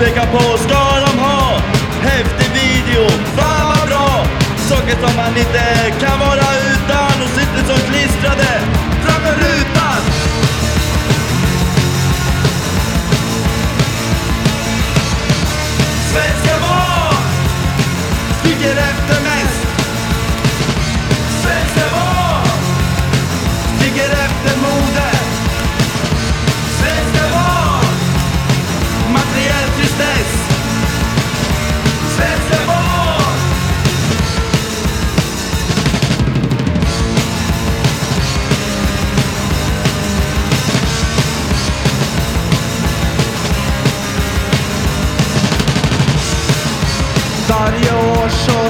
peka på ska de ha. Häftig video, fan vad bra! Saker som man inte kan vara utan och sitter som klistrade framför rutan. your.